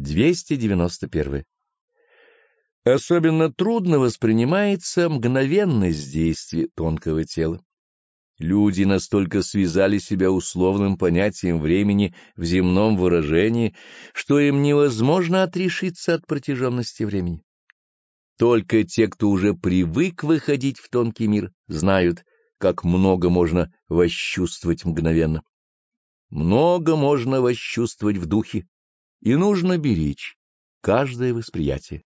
291. Особенно трудно воспринимается мгновенность действия тонкого тела. Люди настолько связали себя условным понятием времени в земном выражении, что им невозможно отрешиться от протяженности времени. Только те, кто уже привык выходить в тонкий мир, знают, как много можно восчувствовать мгновенно. Много можно восчувствовать в духе, и нужно беречь каждое восприятие.